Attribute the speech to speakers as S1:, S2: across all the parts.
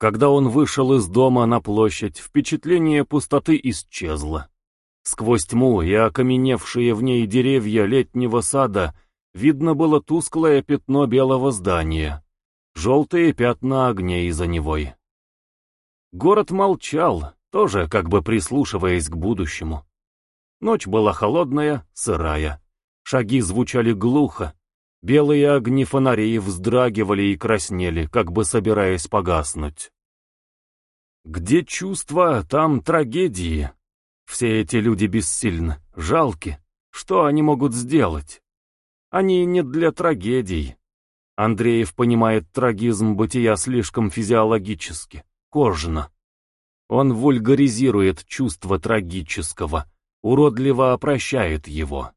S1: Когда он вышел из дома на площадь, впечатление пустоты исчезло. Сквозь тьму и окаменевшие в ней деревья летнего сада видно было тусклое пятно белого здания, желтые пятна огней за невой. Город молчал, тоже как бы прислушиваясь к будущему. Ночь была холодная, сырая. Шаги звучали глухо. Белые огни фонарей вздрагивали и краснели, как бы собираясь погаснуть. Где чувства, там трагедии. Все эти люди бессильны, жалки. Что они могут сделать? Они не для трагедий. Андреев понимает трагизм бытия слишком физиологически, кожно. Он вульгаризирует чувство трагического, уродливо опрощает его.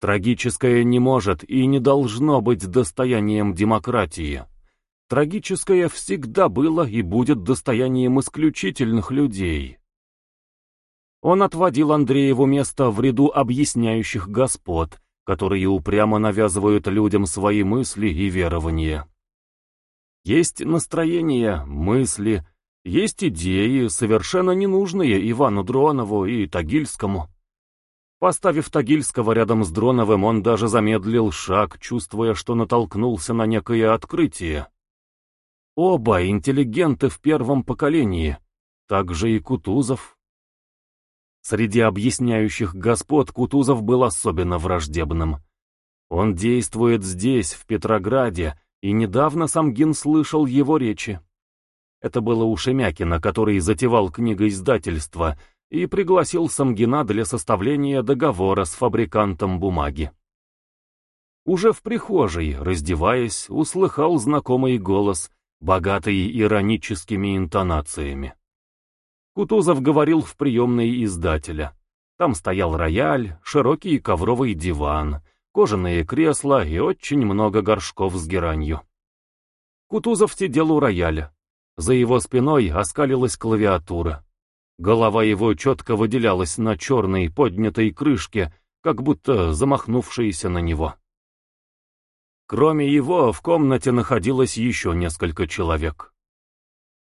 S1: Трагическое не может и не должно быть достоянием демократии. Трагическое всегда было и будет достоянием исключительных людей. Он отводил Андрееву место в ряду объясняющих господ, которые упрямо навязывают людям свои мысли и верования. Есть настроения, мысли, есть идеи, совершенно ненужные Ивану Дронову и Тагильскому. Поставив Тагильского рядом с Дроновым, он даже замедлил шаг, чувствуя, что натолкнулся на некое открытие. Оба интеллигенты в первом поколении, также и Кутузов. Среди объясняющих господ Кутузов был особенно враждебным. Он действует здесь, в Петрограде, и недавно Самгин слышал его речи. Это было у Шемякина, который затевал книгоиздательство и пригласил Самгина для составления договора с фабрикантом бумаги. Уже в прихожей, раздеваясь, услыхал знакомый голос, богатый ироническими интонациями. Кутузов говорил в приемной издателя. Там стоял рояль, широкий ковровый диван, кожаные кресла и очень много горшков с геранью. Кутузов сидел у рояля. За его спиной оскалилась клавиатура. Голова его четко выделялась на черной поднятой крышке, как будто замахнувшейся на него. Кроме его, в комнате находилось еще несколько человек.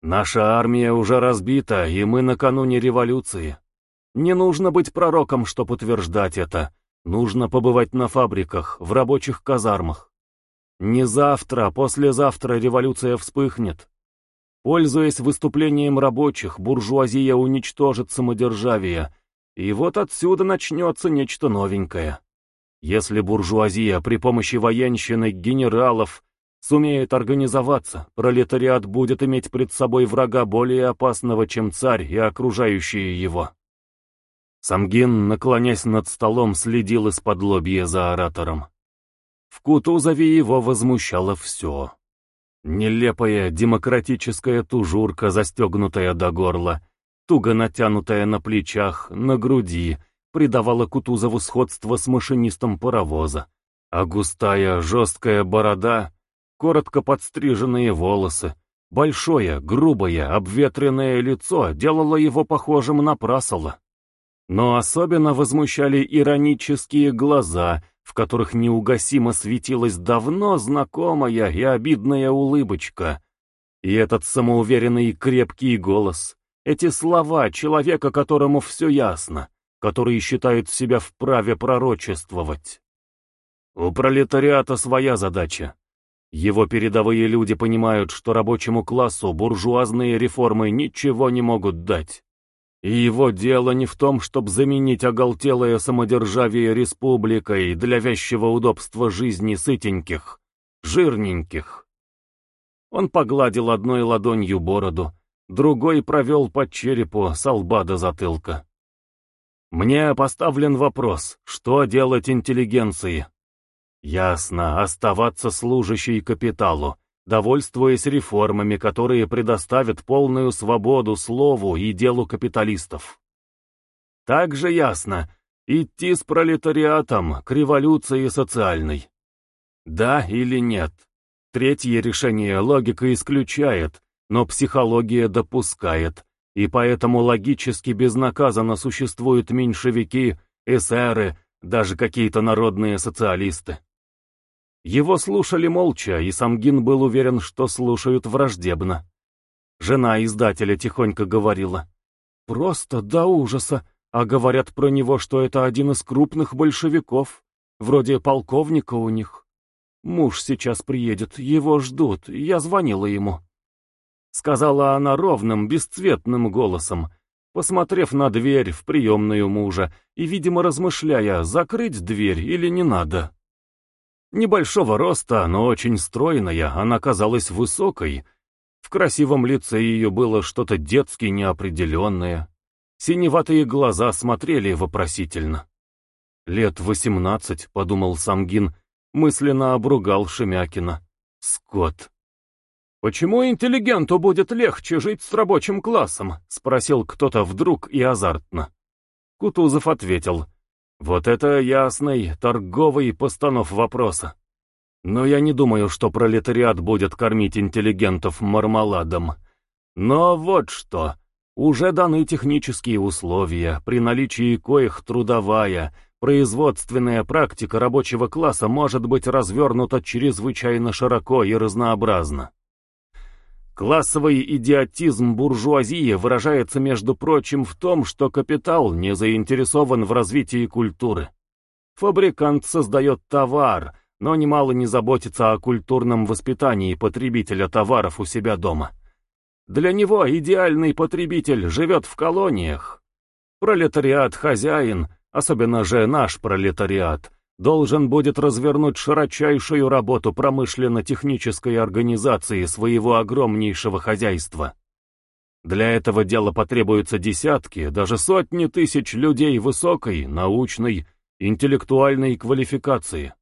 S1: Наша армия уже разбита, и мы накануне революции. Не нужно быть пророком, чтобы утверждать это. Нужно побывать на фабриках, в рабочих казармах. Не завтра, а послезавтра революция вспыхнет. Пользуясь выступлением рабочих, буржуазия уничтожит самодержавие, и вот отсюда начнется нечто новенькое. Если буржуазия при помощи военщины генералов сумеет организоваться, пролетариат будет иметь пред собой врага более опасного, чем царь и окружающие его. Самгин, наклонясь над столом, следил из-под лобья за оратором. В Кутузове его возмущало все. Нелепая демократическая тужурка, застегнутая до горла, туго натянутая на плечах, на груди, придавала Кутузову сходство с машинистом паровоза, а густая жесткая борода, коротко подстриженные волосы, большое, грубое, обветренное лицо делало его похожим на прасола. Но особенно возмущали иронические глаза — в которых неугасимо светилась давно знакомая и обидная улыбочка. И этот самоуверенный и крепкий голос, эти слова человека, которому все ясно, который считает себя вправе пророчествовать. У пролетариата своя задача. Его передовые люди понимают, что рабочему классу буржуазные реформы ничего не могут дать. И его дело не в том, чтобы заменить оголтелое самодержавие республикой для вязчего удобства жизни сытеньких, жирненьких. Он погладил одной ладонью бороду, другой провел по черепу с лба до затылка. Мне поставлен вопрос, что делать интеллигенции? Ясно, оставаться служащей капиталу, довольствуясь реформами, которые предоставят полную свободу слову и делу капиталистов. Также ясно, идти с пролетариатом к революции социальной. Да или нет? Третье решение логика исключает, но психология допускает, и поэтому логически безнаказанно существуют меньшевики, эсеры, даже какие-то народные социалисты. Его слушали молча, и Самгин был уверен, что слушают враждебно. Жена издателя тихонько говорила. Просто до ужаса, а говорят про него, что это один из крупных большевиков, вроде полковника у них. Муж сейчас приедет, его ждут, я звонила ему. Сказала она ровным, бесцветным голосом, посмотрев на дверь в приемную мужа и, видимо, размышляя, закрыть дверь или не надо. Небольшого роста, но очень стройная, она казалась высокой. В красивом лице ее было что-то детски неопределенное. Синеватые глаза смотрели вопросительно. «Лет восемнадцать», — подумал Самгин, мысленно обругал Шемякина. «Скот». «Почему интеллигенту будет легче жить с рабочим классом?» — спросил кто-то вдруг и азартно. Кутузов ответил. Вот это ясный, торговый постанов вопроса. Но я не думаю, что пролетариат будет кормить интеллигентов мармеладом. Но вот что. Уже даны технические условия, при наличии коих трудовая, производственная практика рабочего класса может быть развернута чрезвычайно широко и разнообразно. Классовый идиотизм буржуазии выражается, между прочим, в том, что капитал не заинтересован в развитии культуры. Фабрикант создает товар, но немало не заботится о культурном воспитании потребителя товаров у себя дома. Для него идеальный потребитель живет в колониях. Пролетариат-хозяин, особенно же наш пролетариат, должен будет развернуть широчайшую работу промышленно-технической организации своего огромнейшего хозяйства. Для этого дела потребуются десятки, даже сотни тысяч людей высокой, научной, интеллектуальной квалификации.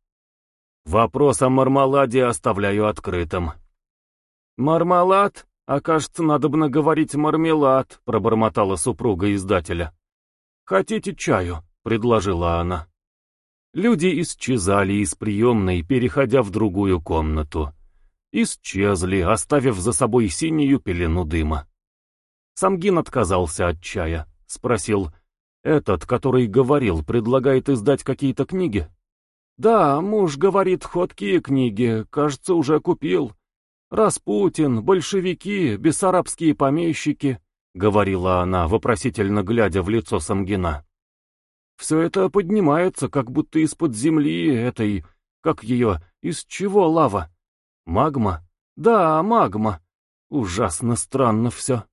S1: Вопрос о мармеладе оставляю открытым. «Мармелад? А кажется, надо бы наговорить мармелад», — пробормотала супруга издателя. «Хотите чаю?» — предложила она. Люди исчезали из приемной, переходя в другую комнату. Исчезли, оставив за собой синюю пелену дыма. Самгин отказался от чая. Спросил, «Этот, который говорил, предлагает издать какие-то книги?» «Да, муж говорит, ходкие книги, кажется, уже купил. Распутин, большевики, бессарабские помещики», — говорила она, вопросительно глядя в лицо Самгина. Все это поднимается, как будто из-под земли этой... Как ее? Из чего лава? Магма? Да, магма. Ужасно странно все.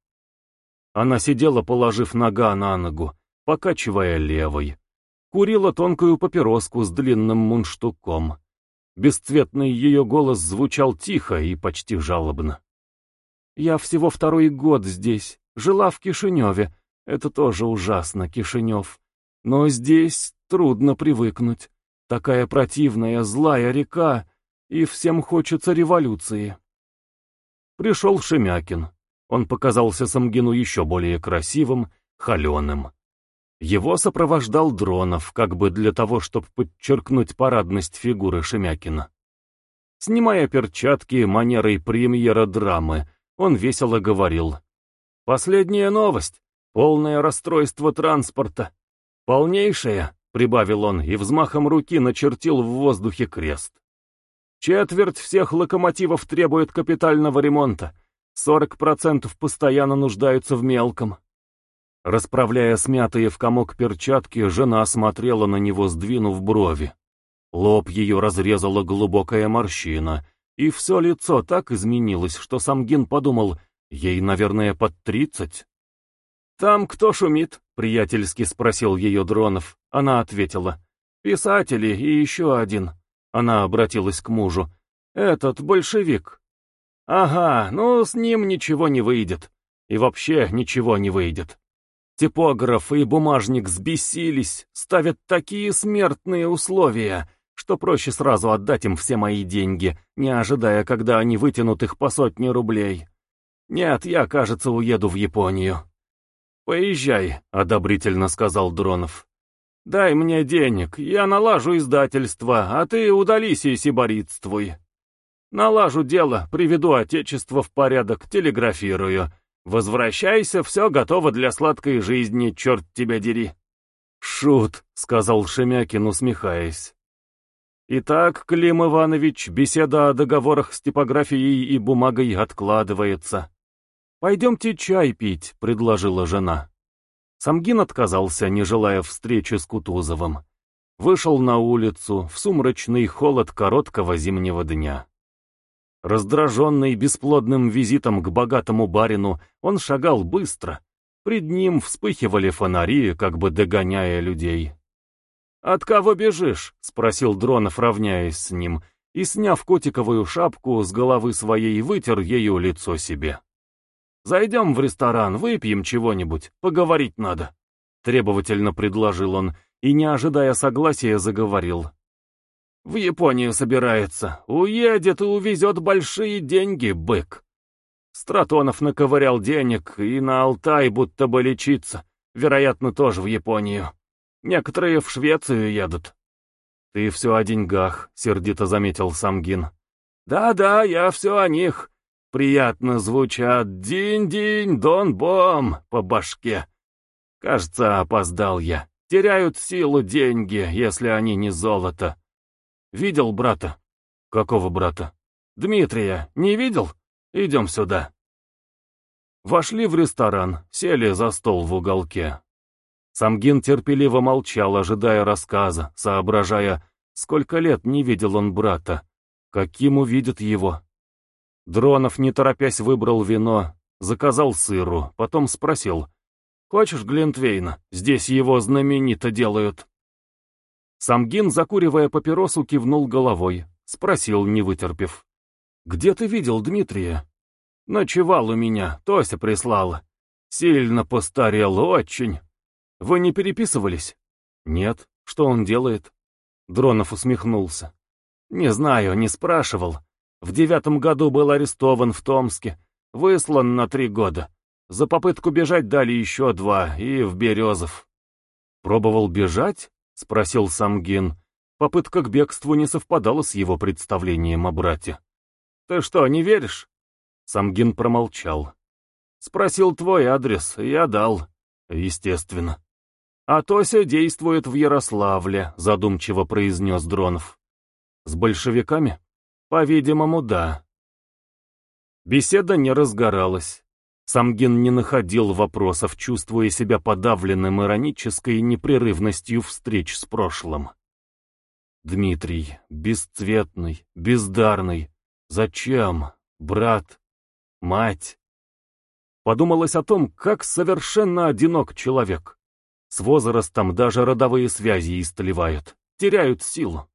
S1: Она сидела, положив нога на ногу, покачивая левой. Курила тонкую папироску с длинным мундштуком. Бесцветный ее голос звучал тихо и почти жалобно. «Я всего второй год здесь, жила в Кишиневе. Это тоже ужасно, Кишинев. Но здесь трудно привыкнуть. Такая противная, злая река, и всем хочется революции. Пришел Шемякин. Он показался Самгину еще более красивым, холеным. Его сопровождал Дронов, как бы для того, чтобы подчеркнуть парадность фигуры Шемякина. Снимая перчатки манерой премьера драмы, он весело говорил. «Последняя новость. Полное расстройство транспорта. «Полнейшая», — прибавил он и взмахом руки начертил в воздухе крест. «Четверть всех локомотивов требует капитального ремонта, 40% постоянно нуждаются в мелком». Расправляя смятые в комок перчатки, жена смотрела на него, сдвинув брови. Лоб ее разрезала глубокая морщина, и все лицо так изменилось, что Самгин подумал, ей, наверное, под тридцать. «Там кто шумит?» — приятельски спросил ее Дронов. Она ответила. «Писатели и еще один». Она обратилась к мужу. «Этот большевик». «Ага, ну с ним ничего не выйдет. И вообще ничего не выйдет. Типограф и бумажник сбесились, ставят такие смертные условия, что проще сразу отдать им все мои деньги, не ожидая, когда они вытянут их по сотне рублей. Нет, я, кажется, уеду в Японию». «Поезжай», — одобрительно сказал Дронов. «Дай мне денег, я налажу издательство, а ты удались и сиборитствуй. Налажу дело, приведу отечество в порядок, телеграфирую. Возвращайся, все готово для сладкой жизни, черт тебя дери». «Шут», — сказал Шемякин, усмехаясь. «Итак, Клим Иванович, беседа о договорах с типографией и бумагой откладывается. «Пойдемте чай пить», — предложила жена. Самгин отказался, не желая встречи с Кутузовым. Вышел на улицу в сумрачный холод короткого зимнего дня. Раздраженный бесплодным визитом к богатому барину, он шагал быстро. Пред ним вспыхивали фонари, как бы догоняя людей. «От кого бежишь?» — спросил Дронов, равняясь с ним, и, сняв котиковую шапку с головы своей, вытер ею лицо себе. «Зайдем в ресторан, выпьем чего-нибудь, поговорить надо», — требовательно предложил он, и, не ожидая согласия, заговорил. В Японию собирается. Уедет и увезет большие деньги, бык. Стратонов наковырял денег и на Алтай будто бы лечиться. Вероятно, тоже в Японию. Некоторые в Швецию едут. «Ты все о деньгах», — сердито заметил Самгин. «Да-да, я все о них. Приятно звучат «динь-динь, дон-бом» по башке. Кажется, опоздал я. Теряют силу деньги, если они не золото. Видел брата? Какого брата? Дмитрия. Не видел? Идем сюда. Вошли в ресторан, сели за стол в уголке. Самгин терпеливо молчал, ожидая рассказа, соображая, сколько лет не видел он брата, каким увидит его. Дронов, не торопясь, выбрал вино, заказал сыру, потом спросил, «Хочешь Глинтвейна? Здесь его знаменито делают». Самгин, закуривая папиросу, кивнул головой. Спросил, не вытерпев. «Где ты видел Дмитрия?» «Ночевал у меня, Тося прислала. Сильно постарел, очень. Вы не переписывались?» «Нет. Что он делает?» Дронов усмехнулся. «Не знаю, не спрашивал. В девятом году был арестован в Томске, выслан на три года. За попытку бежать дали еще два, и в Березов». «Пробовал бежать?» — спросил Самгин. Попытка к бегству не совпадала с его представлением о брате. «Ты что, не веришь?» Самгин промолчал. «Спросил твой адрес, я дал. Естественно». «А Тося действует в Ярославле», — задумчиво произнес Дронов. «С большевиками?» «По-видимому, да». Беседа не разгоралась. Самгин не находил вопросов, чувствуя себя подавленным иронической непрерывностью встреч с прошлым. Дмитрий, бесцветный, бездарный. Зачем? Брат? Мать? Подумалось о том, как совершенно одинок человек. С возрастом даже родовые связи истлевают, теряют силу.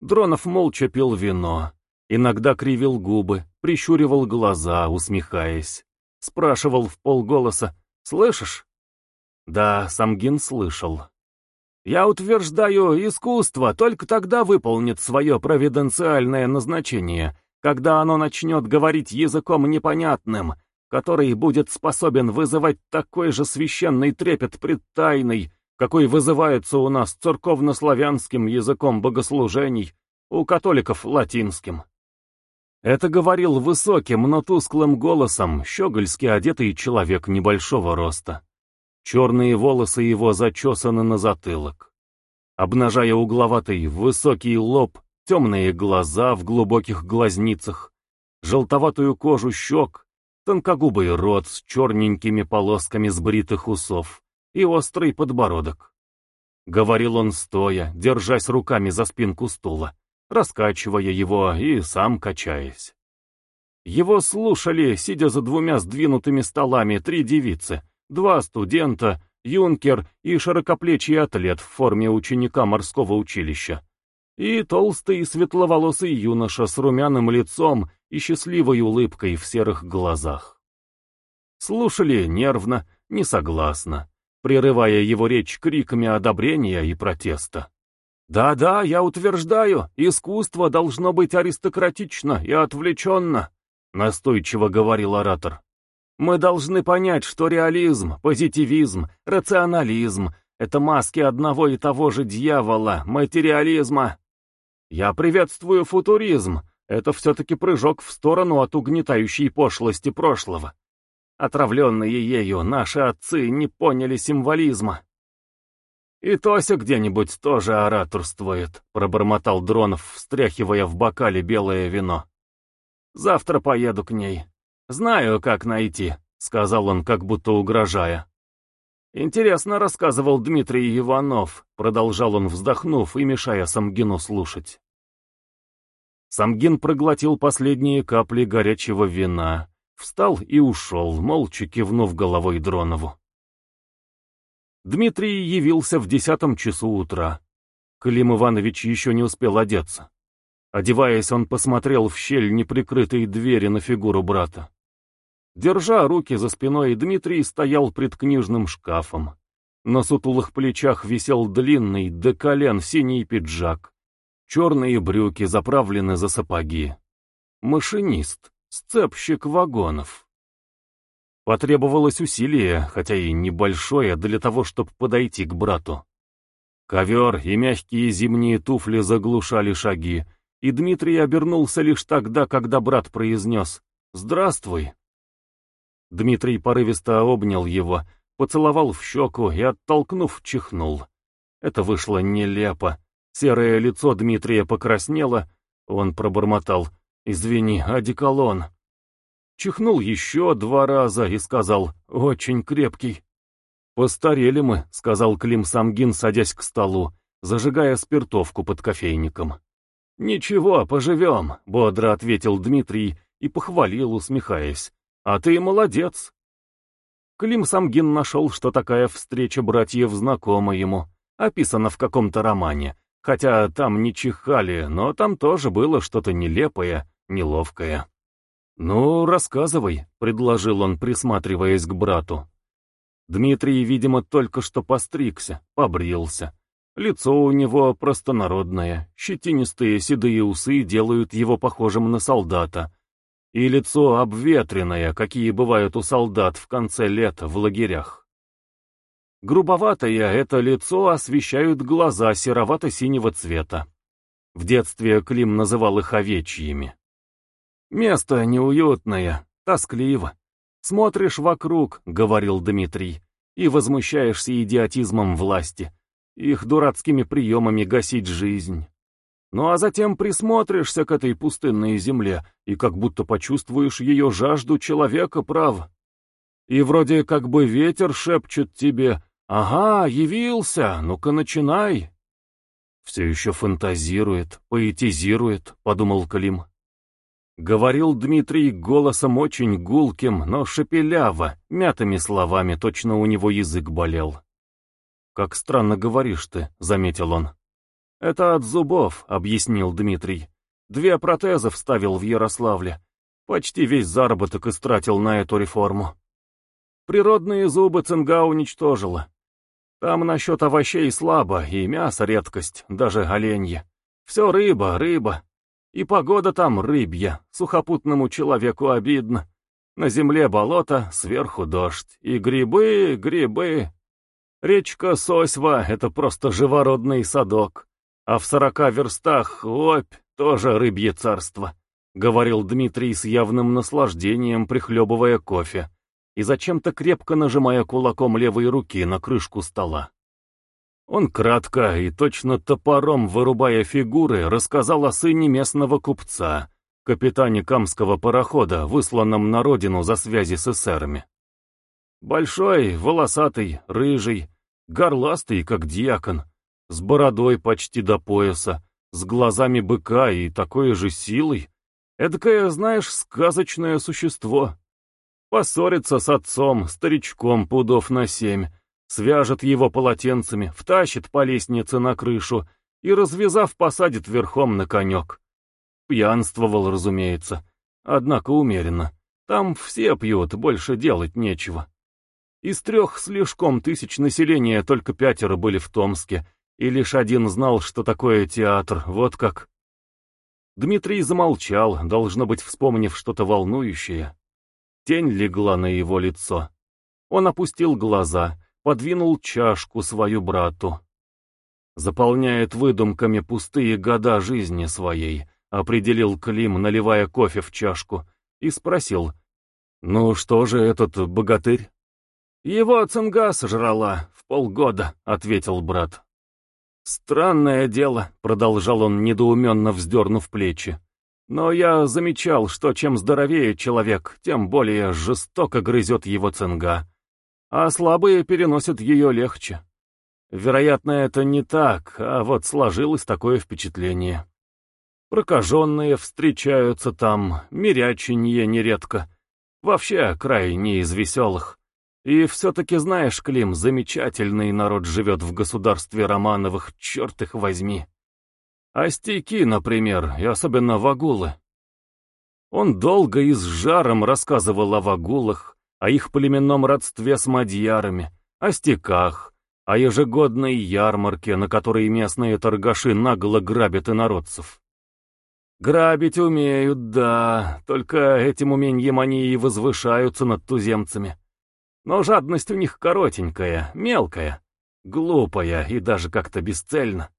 S1: Дронов молча пил вино, иногда кривил губы, прищуривал глаза, усмехаясь. Спрашивал в полголоса. «Слышишь?» Да, Самгин слышал. «Я утверждаю, искусство только тогда выполнит свое провиденциальное назначение, когда оно начнет говорить языком непонятным, который будет способен вызывать такой же священный трепет пред тайной, какой вызывается у нас церковно-славянским языком богослужений, у католиков латинским. Это говорил высоким, но тусклым голосом щегольски одетый человек небольшого роста. Черные волосы его зачесаны на затылок. Обнажая угловатый, высокий лоб, темные глаза в глубоких глазницах, желтоватую кожу щек, тонкогубый рот с черненькими полосками сбритых усов и острый подбородок. Говорил он стоя, держась руками за спинку стула раскачивая его и сам качаясь. Его слушали, сидя за двумя сдвинутыми столами, три девицы, два студента, юнкер и широкоплечий атлет в форме ученика морского училища, и толстый светловолосый юноша с румяным лицом и счастливой улыбкой в серых глазах. Слушали нервно, несогласно, прерывая его речь криками одобрения и протеста. «Да-да, я утверждаю, искусство должно быть аристократично и отвлеченно», — настойчиво говорил оратор. «Мы должны понять, что реализм, позитивизм, рационализм — это маски одного и того же дьявола, материализма. Я приветствую футуризм, это все-таки прыжок в сторону от угнетающей пошлости прошлого. Отравленные ею наши отцы не поняли символизма. «И Тося где-нибудь тоже ораторствует», — пробормотал Дронов, встряхивая в бокале белое вино. «Завтра поеду к ней. «Знаю, как найти», — сказал он, как будто угрожая. «Интересно рассказывал Дмитрий Иванов», — продолжал он, вздохнув и мешая Самгину слушать. Самгин проглотил последние капли горячего вина, встал и ушел, молча кивнув головой Дронову. Дмитрий явился в десятом часу утра. Клим Иванович еще не успел одеться. Одеваясь, он посмотрел в щель неприкрытой двери на фигуру брата. Держа руки за спиной, Дмитрий стоял пред книжным шкафом. На сутулых плечах висел длинный, до колен синий пиджак. Черные брюки заправлены за сапоги. Машинист, сцепщик вагонов. Потребовалось усилие, хотя и небольшое, для того, чтобы подойти к брату. Ковер и мягкие зимние туфли заглушали шаги, и Дмитрий обернулся лишь тогда, когда брат произнес «Здравствуй». Дмитрий порывисто обнял его, поцеловал в щеку и, оттолкнув, чихнул. Это вышло нелепо. Серое лицо Дмитрия покраснело, он пробормотал «Извини, одеколон». Чихнул еще два раза и сказал «Очень крепкий». «Постарели мы», — сказал Клим Самгин, садясь к столу, зажигая спиртовку под кофейником. «Ничего, поживем», — бодро ответил Дмитрий и похвалил, усмехаясь. А ты молодец. Клим Самгин нашел, что такая встреча братьев знакома ему, описана в каком-то романе, хотя там не чихали, но там тоже было что-то нелепое, неловкое. «Ну, рассказывай», — предложил он, присматриваясь к брату. Дмитрий, видимо, только что постригся, побрился. Лицо у него простонародное, щетинистые седые усы делают его похожим на солдата, и лицо обветренное, какие бывают у солдат в конце лета в лагерях. Грубоватое это лицо освещают глаза серовато-синего цвета. В детстве Клим называл их овечьими. «Место неуютное, тоскливо. Смотришь вокруг», — говорил Дмитрий, «и возмущаешься идиотизмом власти, их дурацкими приемами гасить жизнь». Ну а затем присмотришься к этой пустынной земле и как будто почувствуешь ее жажду человека, прав. И вроде как бы ветер шепчет тебе «Ага, явился, ну-ка начинай». Все еще фантазирует, поэтизирует, подумал Клим. Говорил Дмитрий голосом очень гулким, но шепеляво, мятыми словами, точно у него язык болел. «Как странно говоришь ты», — заметил он. «Это от зубов», — объяснил Дмитрий. «Две протезы вставил в Ярославле. Почти весь заработок истратил на эту реформу. Природные зубы цинга уничтожила. Там насчет овощей слабо, и мясо редкость, даже оленье. Все рыба, рыба. И погода там рыбья, сухопутному человеку обидно. На земле болото, сверху дождь. И грибы, грибы. Речка Сосьва — это просто живородный садок. А в сорока верстах опь, тоже рыбье царство, — говорил Дмитрий с явным наслаждением, прихлебывая кофе и зачем-то крепко нажимая кулаком левой руки на крышку стола. Он кратко и точно топором вырубая фигуры рассказал о сыне местного купца, капитане камского парохода, высланном на родину за связи с эсерами. Большой, волосатый, рыжий, горластый, как дьякон, с бородой почти до пояса, с глазами быка и такой же силой. Эдакое, знаешь, сказочное существо. Поссорится с отцом, старичком пудов на семь, свяжет его полотенцами, втащит по лестнице на крышу и, развязав, посадит верхом на конек. Пьянствовал, разумеется, однако умеренно. Там все пьют, больше делать нечего. Из трех слишком тысяч населения только пятеро были в Томске, и лишь один знал, что такое театр, вот как. Дмитрий замолчал, должно быть, вспомнив что-то волнующее. Тень легла на его лицо. Он опустил глаза, подвинул чашку свою брату. Заполняет выдумками пустые года жизни своей, определил Клим, наливая кофе в чашку, и спросил, «Ну что же этот богатырь?» «Его цинга сожрала в полгода», — ответил брат. «Странное дело», — продолжал он, недоуменно вздернув плечи. Но я замечал, что чем здоровее человек, тем более жестоко грызет его цинга, а слабые переносят ее легче. Вероятно, это не так, а вот сложилось такое впечатление. Прокаженные встречаются там, миряченье нередко. Вообще, край не из веселых. И все-таки знаешь, Клим, замечательный народ живет в государстве Романовых, черт их возьми. Остяки, например, и особенно вагулы. Он долго и с жаром рассказывал о вагулах, о их племенном родстве с мадьярами, о стеках, о ежегодной ярмарке, на которой местные торгаши нагло грабят инородцев. Грабить умеют, да, только этим умением они и возвышаются над туземцами. Но жадность у них коротенькая, мелкая, глупая и даже как-то бесцельна.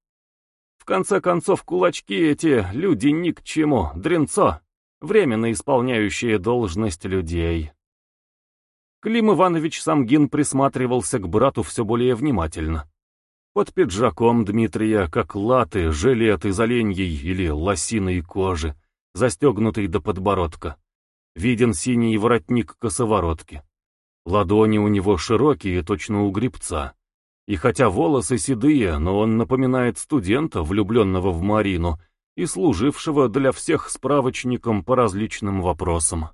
S1: В конце концов, кулачки эти люди ни к чему, дренцо, временно исполняющие должность людей. Клим Иванович Самгин присматривался к брату все более внимательно. Под пиджаком Дмитрия, как латы, жилет из оленьей или лосиной кожи, застегнутый до подбородка. Виден синий воротник косоворотки. Ладони у него широкие, точно у грибца. И хотя волосы седые, но он напоминает студента, влюбленного в Марину, и служившего для всех справочником по различным вопросам.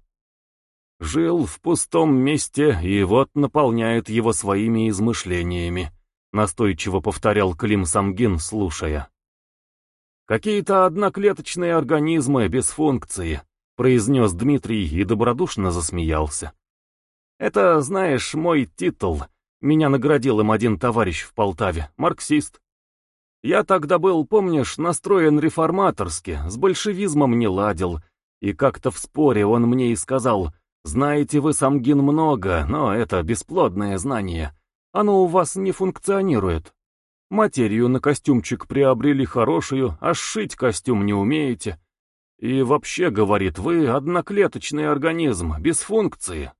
S1: Жил в пустом месте и вот наполняет его своими измышлениями настойчиво повторял Клим Самгин, слушая. «Какие-то одноклеточные организмы без функции», произнес Дмитрий и добродушно засмеялся. «Это, знаешь, мой титул. Меня наградил им один товарищ в Полтаве, марксист. Я тогда был, помнишь, настроен реформаторски, с большевизмом не ладил, и как-то в споре он мне и сказал, знаете вы, Самгин, много, но это бесплодное знание. Оно у вас не функционирует. Материю на костюмчик приобрели хорошую, а сшить костюм не умеете. И вообще, говорит, вы одноклеточный организм, без функции.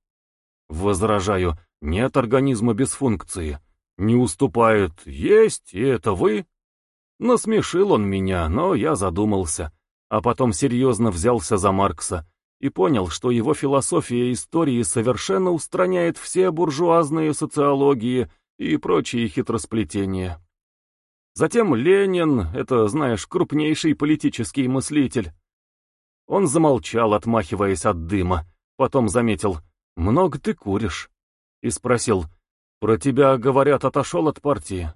S1: Возражаю, нет организма без функции. Не уступает, есть, и это вы. Насмешил он меня, но я задумался, а потом серьезно взялся за Маркса и понял, что его философия истории совершенно устраняет все буржуазные социологии и прочие хитросплетения. Затем Ленин, это, знаешь, крупнейший политический мыслитель. Он замолчал, отмахиваясь от дыма, потом заметил «Много ты куришь?» и спросил «Про тебя, говорят, отошел от партии?»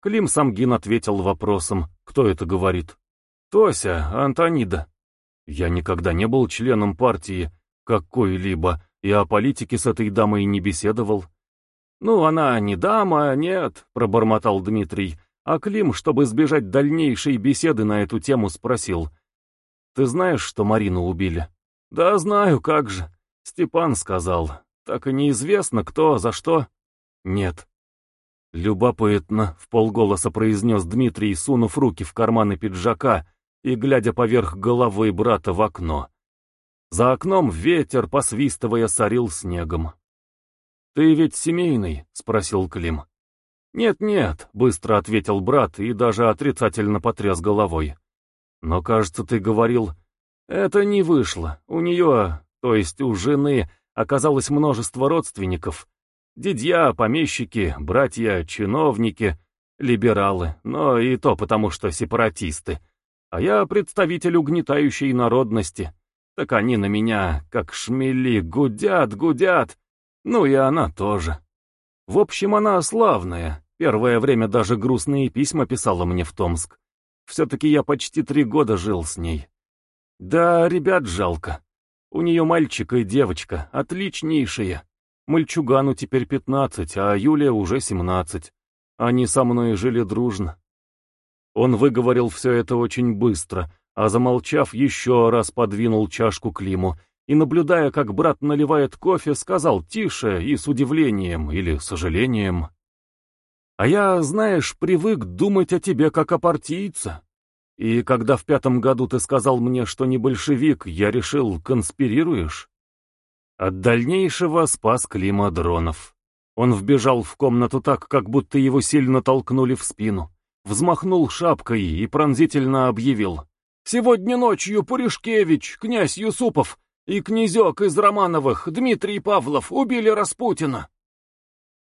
S1: Клим Самгин ответил вопросом «Кто это говорит?» «Тося, Антонида». Я никогда не был членом партии какой-либо и о политике с этой дамой не беседовал. «Ну, она не дама, нет», — пробормотал Дмитрий, а Клим, чтобы избежать дальнейшей беседы на эту тему, спросил. «Ты знаешь, что Марину убили?» «Да знаю, как же», — Степан сказал. «Так и неизвестно, кто, за что?» «Нет». «Любопытно», — в полголоса произнес Дмитрий, сунув руки в карманы пиджака, — и глядя поверх головы брата в окно. За окном ветер, посвистывая, сорил снегом. «Ты ведь семейный?» — спросил Клим. «Нет-нет», — быстро ответил брат и даже отрицательно потряс головой. «Но, кажется, ты говорил...» «Это не вышло. У нее, то есть у жены, оказалось множество родственников. Дядья, помещики, братья, чиновники, либералы, но и то потому, что сепаратисты. А я представитель угнетающей народности. Так они на меня, как шмели, гудят, гудят. Ну и она тоже. В общем, она славная. Первое время даже грустные письма писала мне в Томск. Все-таки я почти три года жил с ней. Да, ребят жалко. У нее мальчик и девочка, отличнейшие. Мальчугану теперь пятнадцать, а Юлия уже семнадцать. Они со мной жили дружно. Он выговорил все это очень быстро, а замолчав, еще раз подвинул чашку Климу и, наблюдая, как брат наливает кофе, сказал тише и с удивлением или сожалением. «А я, знаешь, привык думать о тебе как о партийце. И когда в пятом году ты сказал мне, что не большевик, я решил, конспирируешь?» От дальнейшего спас Клима Дронов. Он вбежал в комнату так, как будто его сильно толкнули в спину взмахнул шапкой и пронзительно объявил. Сегодня ночью Пуришкевич, князь Юсупов и князек из Романовых, Дмитрий Павлов, убили Распутина.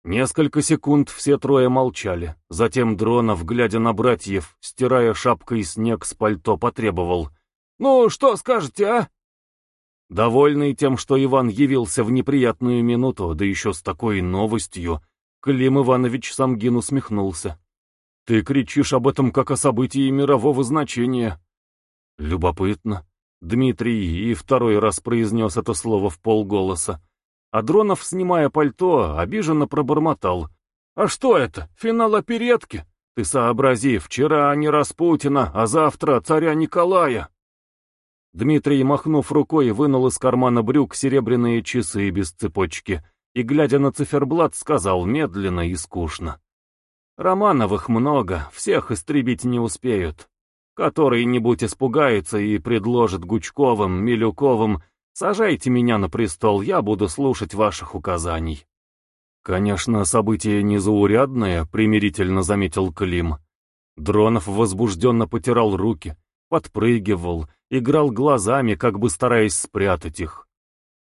S1: Несколько секунд все трое молчали. Затем Дронов, глядя на братьев, стирая шапкой снег с пальто, потребовал. «Ну, что скажете, а?» Довольный тем, что Иван явился в неприятную минуту, да еще с такой новостью, Клим Иванович Самгин усмехнулся. «Ты кричишь об этом как о событии мирового значения». «Любопытно». Дмитрий и второй раз произнес это слово в полголоса. А Дронов, снимая пальто, обиженно пробормотал. «А что это? Финал оперетки? Ты сообрази, вчера не Распутина, а завтра царя Николая». Дмитрий, махнув рукой, вынул из кармана брюк серебряные часы без цепочки и, глядя на циферблат, сказал медленно и скучно. «Романовых много, всех истребить не успеют. Который-нибудь испугается и предложит Гучковым, Милюковым, сажайте меня на престол, я буду слушать ваших указаний». «Конечно, событие незаурядное», — примирительно заметил Клим. Дронов возбужденно потирал руки, подпрыгивал, играл глазами, как бы стараясь спрятать их.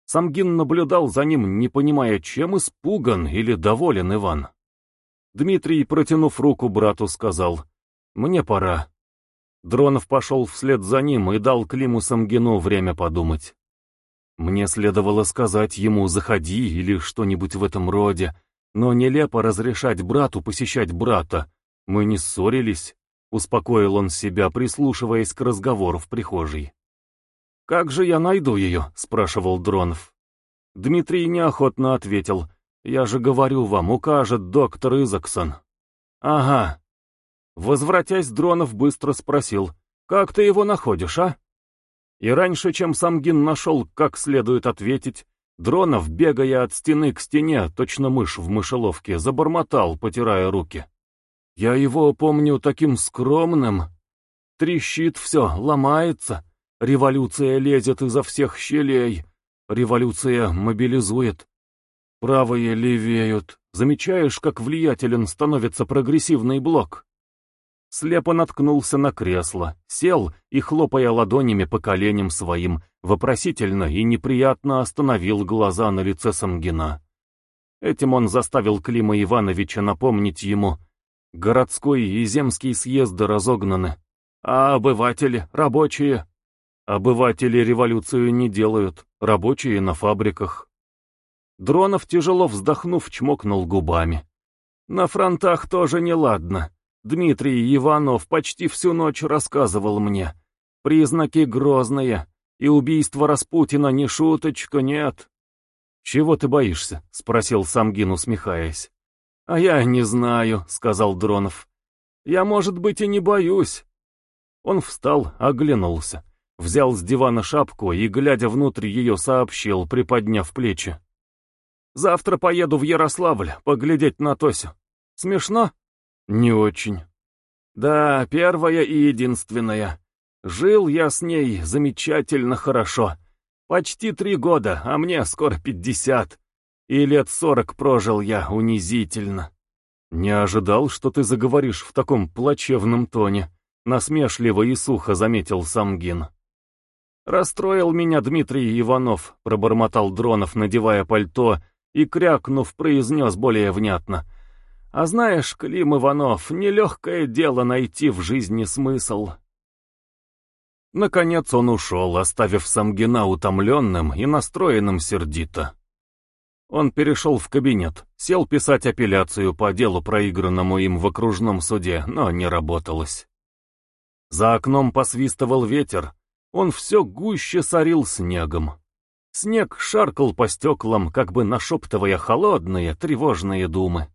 S1: Самгин наблюдал за ним, не понимая, чем испуган или доволен Иван. Дмитрий, протянув руку брату, сказал, «Мне пора». Дронов пошел вслед за ним и дал Климу Самгину время подумать. Мне следовало сказать ему «заходи» или что-нибудь в этом роде, но нелепо разрешать брату посещать брата. Мы не ссорились, Успокоил он себя, прислушиваясь к разговору в прихожей. «Как же я найду ее?» — спрашивал Дронов. Дмитрий неохотно ответил. «Я же говорю вам, укажет доктор Изаксон». «Ага». Возвратясь, Дронов быстро спросил. «Как ты его находишь, а?» И раньше, чем Самгин нашел, как следует ответить, Дронов, бегая от стены к стене, точно мышь в мышеловке, забормотал, потирая руки. Я его помню таким скромным. Трещит все, ломается. Революция лезет изо всех щелей. Революция мобилизует. Правые левеют. Замечаешь, как влиятелен становится прогрессивный блок? Слепо наткнулся на кресло, сел и, хлопая ладонями по коленям своим, вопросительно и неприятно остановил глаза на лице Самгина. Этим он заставил Клима Ивановича напомнить ему — Городской и земский съезды разогнаны. А обыватели, рабочие? Обыватели революцию не делают, рабочие на фабриках. Дронов, тяжело вздохнув, чмокнул губами. На фронтах тоже неладно. Дмитрий Иванов почти всю ночь рассказывал мне. Признаки грозные, и убийство Распутина не шуточка, нет. «Чего ты боишься?» — спросил Самгин, усмехаясь. «А я не знаю», — сказал Дронов. «Я, может быть, и не боюсь». Он встал, оглянулся, взял с дивана шапку и, глядя внутрь ее, сообщил, приподняв плечи. «Завтра поеду в Ярославль поглядеть на Тосю. Смешно?» «Не очень». «Да, первая и единственная. Жил я с ней замечательно хорошо. Почти три года, а мне скоро пятьдесят. И лет сорок прожил я унизительно. Не ожидал, что ты заговоришь в таком плачевном тоне, насмешливо и сухо заметил Самгин. Расстроил меня Дмитрий Иванов, пробормотал Дронов, надевая пальто, и, крякнув, произнес более внятно. А знаешь, Клим Иванов, нелегкое дело найти в жизни смысл. Наконец он ушел, оставив Самгина утомленным и настроенным сердито. Он перешел в кабинет, сел писать апелляцию по делу, проигранному им в окружном суде, но не работалось. За окном посвистывал ветер, он все гуще сорил снегом. Снег шаркал по стеклам, как бы нашептывая холодные, тревожные думы.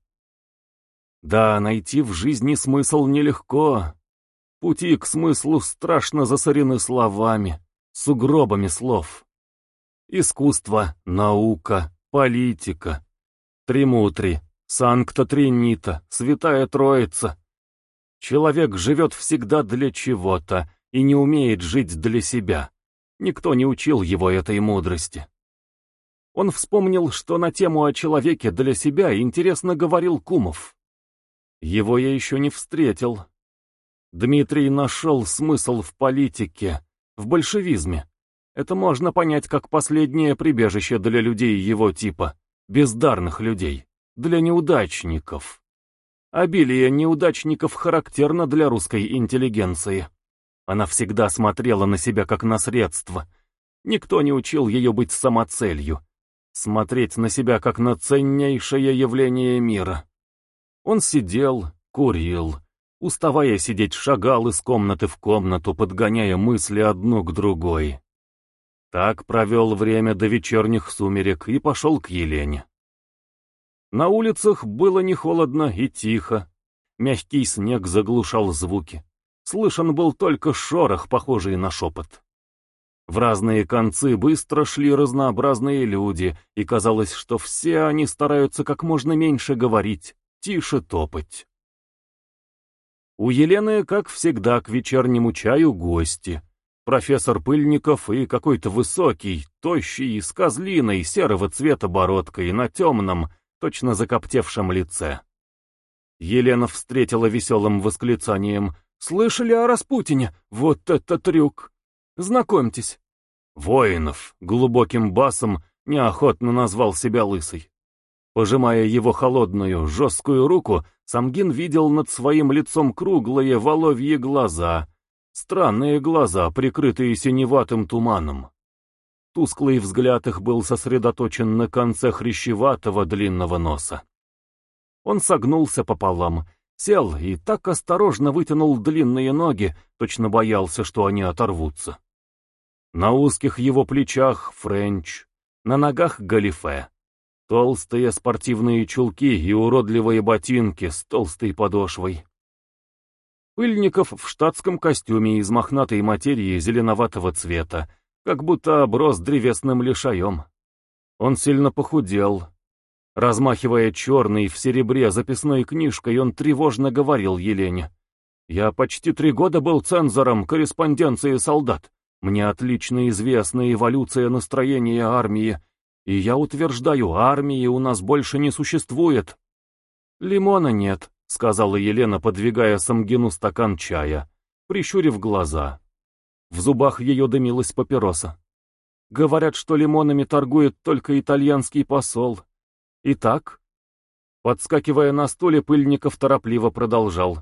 S1: Да, найти в жизни смысл нелегко. Пути к смыслу страшно засорены словами, сугробами слов. Искусство, наука, политика, Тримутри, Санкта-Тринита, Святая Троица. Человек живет всегда для чего-то и не умеет жить для себя. Никто не учил его этой мудрости. Он вспомнил, что на тему о человеке для себя интересно говорил Кумов. Его я еще не встретил. Дмитрий нашел смысл в политике, в большевизме. Это можно понять как последнее прибежище для людей его типа, бездарных людей, для неудачников. Обилие неудачников характерно для русской интеллигенции. Она всегда смотрела на себя как на средство. Никто не учил ее быть самоцелью. Смотреть на себя как на ценнейшее явление мира. Он сидел, курил, уставая сидеть, шагал из комнаты в комнату, подгоняя мысли одну к другой. Так провел время до вечерних сумерек и пошел к Елене. На улицах было не холодно и тихо. Мягкий снег заглушал звуки. Слышен был только шорох, похожий на шепот. В разные концы быстро шли разнообразные люди, и казалось, что все они стараются как можно меньше говорить, тише топать. У Елены, как всегда, к вечернему чаю гости. Профессор Пыльников и какой-то высокий, тощий, с козлиной, серого цвета бородкой на темном, точно закоптевшем лице. Елена встретила веселым восклицанием «Слышали о Распутине? Вот это трюк!» Знакомьтесь. Воинов глубоким басом неохотно назвал себя лысый. Пожимая его холодную, жесткую руку, Самгин видел над своим лицом круглые воловьи глаза, странные глаза, прикрытые синеватым туманом. Тусклый взгляд их был сосредоточен на конце хрящеватого длинного носа. Он согнулся пополам, сел и так осторожно вытянул длинные ноги, точно боялся, что они оторвутся. На узких его плечах френч, на ногах галифе. Толстые спортивные чулки и уродливые ботинки с толстой подошвой. Пыльников в штатском костюме из мохнатой материи зеленоватого цвета, как будто оброс древесным лишаем. Он сильно похудел. Размахивая черной в серебре записной книжкой, он тревожно говорил Елене. «Я почти три года был цензором корреспонденции солдат. Мне отлично известна эволюция настроения армии, и я утверждаю, армии у нас больше не существует. Лимона нет, сказала Елена, подвигая Самгину стакан чая, прищурив глаза. В зубах ее дымилась папироса. Говорят, что лимонами торгует только итальянский посол. Итак? Подскакивая на стуле, Пыльников торопливо продолжал.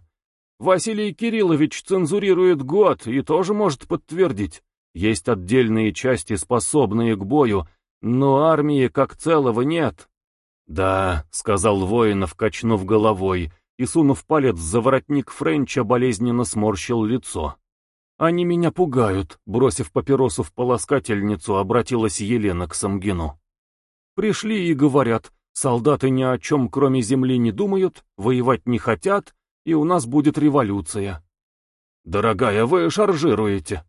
S1: Василий Кириллович цензурирует год и тоже может подтвердить. Есть отдельные части, способные к бою, но армии как целого нет. «Да», — сказал воинов, качнув головой, и, сунув палец за воротник Френча, болезненно сморщил лицо. «Они меня пугают», — бросив папиросу в полоскательницу, обратилась Елена к Самгину. «Пришли и говорят, солдаты ни о чем кроме земли не думают, воевать не хотят, и у нас будет революция». «Дорогая, вы шаржируете»,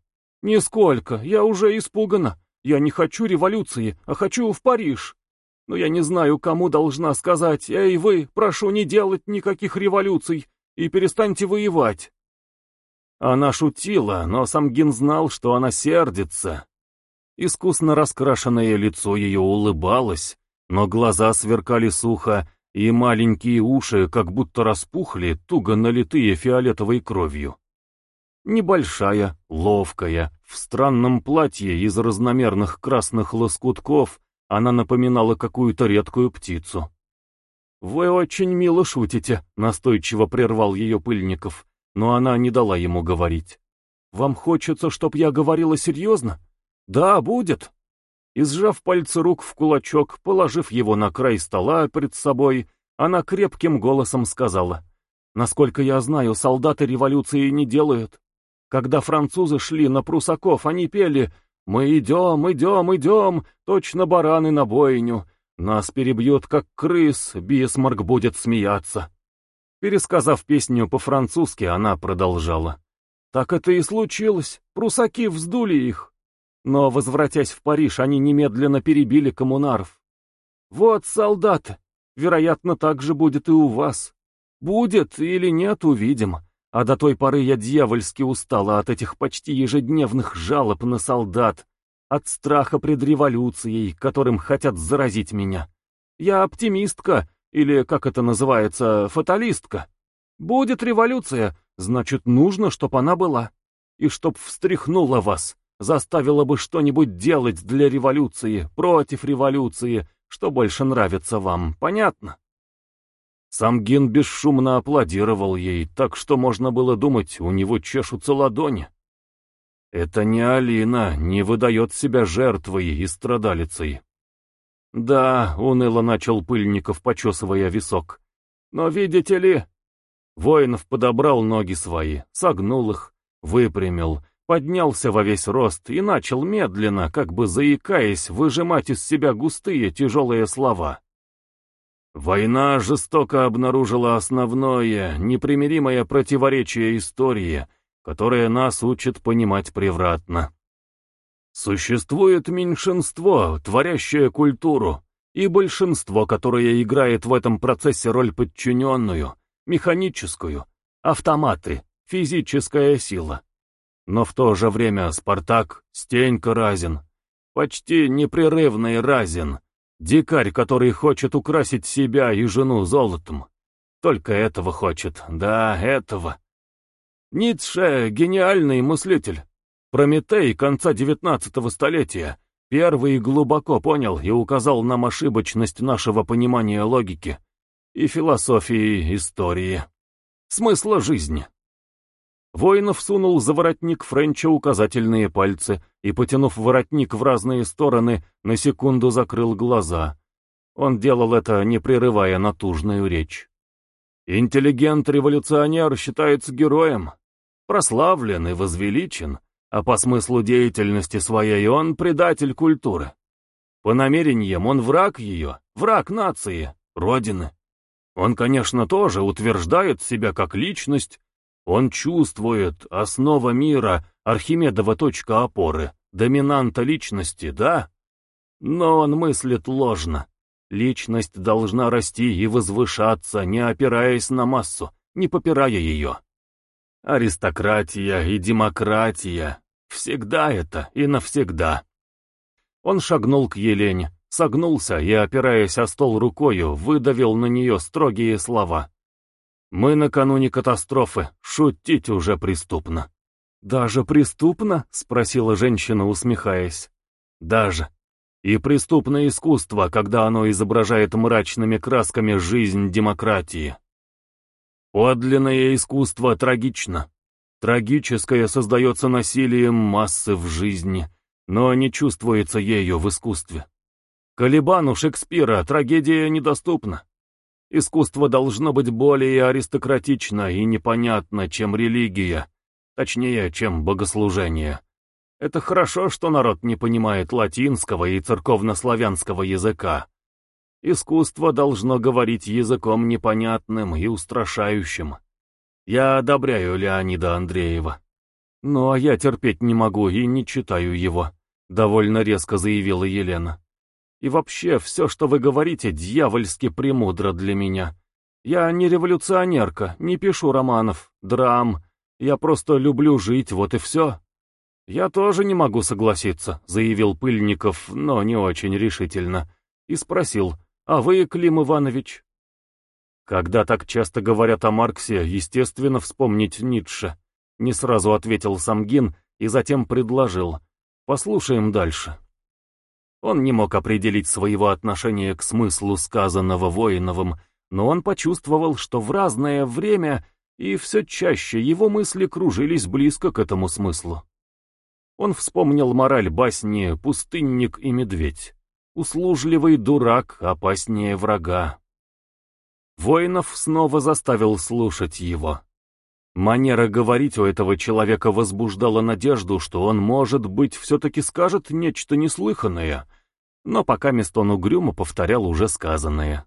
S1: «Нисколько, я уже испугана. Я не хочу революции, а хочу в Париж. Но я не знаю, кому должна сказать, «Эй, вы, прошу не делать никаких революций и перестаньте воевать». Она шутила, но Самгин знал, что она сердится. Искусно раскрашенное лицо ее улыбалось, но глаза сверкали сухо, и маленькие уши как будто распухли, туго налитые фиолетовой кровью. Небольшая, ловкая, в странном платье из разномерных красных лоскутков она напоминала какую-то редкую птицу. «Вы очень мило шутите», — настойчиво прервал ее Пыльников, но она не дала ему говорить. «Вам хочется, чтоб я говорила серьезно?» «Да, будет». И сжав пальцы рук в кулачок, положив его на край стола перед собой, она крепким голосом сказала, «Насколько я знаю, солдаты революции не делают. Когда французы шли на прусаков, они пели «Мы идем, идем, идем, точно бараны на бойню. Нас перебьют, как крыс, Бисмарк будет смеяться». Пересказав песню по-французски, она продолжала. Так это и случилось, прусаки вздули их. Но, возвратясь в Париж, они немедленно перебили коммунаров. Вот солдаты, вероятно, так же будет и у вас. Будет или нет, увидим. А до той поры я дьявольски устала от этих почти ежедневных жалоб на солдат, от страха пред революцией, которым хотят заразить меня. Я оптимистка, или, как это называется, фаталистка. Будет революция, значит, нужно, чтоб она была. И чтоб встряхнула вас, заставила бы что-нибудь делать для революции, против революции, что больше нравится вам, понятно? Самгин бесшумно аплодировал ей, так что можно было думать, у него чешутся ладони. Это не Алина, не выдает себя жертвой и страдалицей. Да, уныло начал Пыльников, почесывая висок. Но видите ли... Воинов подобрал ноги свои, согнул их, выпрямил, поднялся во весь рост и начал медленно, как бы заикаясь, выжимать из себя густые тяжелые слова. Война жестоко обнаружила основное, непримиримое противоречие истории, которое нас учит понимать превратно. Существует меньшинство, творящее культуру, и большинство, которое играет в этом процессе роль подчиненную, механическую, автоматы, физическая сила. Но в то же время Спартак, Стенька Разин, почти непрерывный Разин, Дикарь, который хочет украсить себя и жену золотом. Только этого хочет, да, этого. Ницше — гениальный мыслитель. Прометей конца девятнадцатого столетия. Первый глубоко понял и указал нам ошибочность нашего понимания логики и философии истории. Смысла жизни. Воинов сунул за воротник Френча указательные пальцы и, потянув воротник в разные стороны, на секунду закрыл глаза. Он делал это, не прерывая натужную речь. Интеллигент-революционер считается героем, прославлен и возвеличен, а по смыслу деятельности своей он предатель культуры. По намерениям он враг ее, враг нации, родины. Он, конечно, тоже утверждает себя как личность, он чувствует, основа мира, Архимедова точка опоры, доминанта личности, да? Но он мыслит ложно. Личность должна расти и возвышаться, не опираясь на массу, не попирая ее. Аристократия и демократия. Всегда это и навсегда. Он шагнул к Елене, согнулся и, опираясь о стол рукою, выдавил на нее строгие слова. Мы накануне катастрофы, шутить уже преступно. Даже преступно? Спросила женщина, усмехаясь. Даже. И преступное искусство, когда оно изображает мрачными красками жизнь демократии. Подлинное искусство трагично. Трагическое создается насилием массы в жизни, но не чувствуется ею в искусстве. Калибану Шекспира трагедия недоступна. Искусство должно быть более аристократично и непонятно, чем религия, точнее, чем богослужение. Это хорошо, что народ не понимает латинского и церковнославянского языка. Искусство должно говорить языком непонятным и устрашающим. Я одобряю Леонида Андреева. Но я терпеть не могу и не читаю его, довольно резко заявила Елена. И вообще, все, что вы говорите, дьявольски премудро для меня. Я не революционерка, не пишу романов, драм. Я просто люблю жить, вот и все. Я тоже не могу согласиться, заявил Пыльников, но не очень решительно. И спросил, а вы, Клим Иванович? Когда так часто говорят о Марксе, естественно вспомнить Ницше. Не сразу ответил Самгин и затем предложил. Послушаем дальше. Он не мог определить своего отношения к смыслу сказанного Воиновым, но он почувствовал, что в разное время и все чаще его мысли кружились близко к этому смыслу. Он вспомнил мораль басни «Пустынник и медведь». Услужливый дурак опаснее врага. Воинов снова заставил слушать его. Манера говорить у этого человека возбуждала надежду, что он, может быть, все-таки скажет нечто неслыханное, но пока Мистон угрюмо повторял уже сказанное.